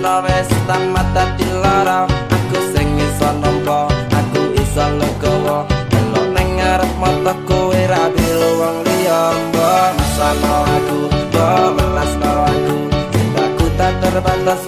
cinta wes tan mata dilara aku sing iso nampa aku iso legowo elok nang ngarep mata kowe ra dilu wong liya mbok. Masalah aku mbok welas aku. Cintaku tak terbatas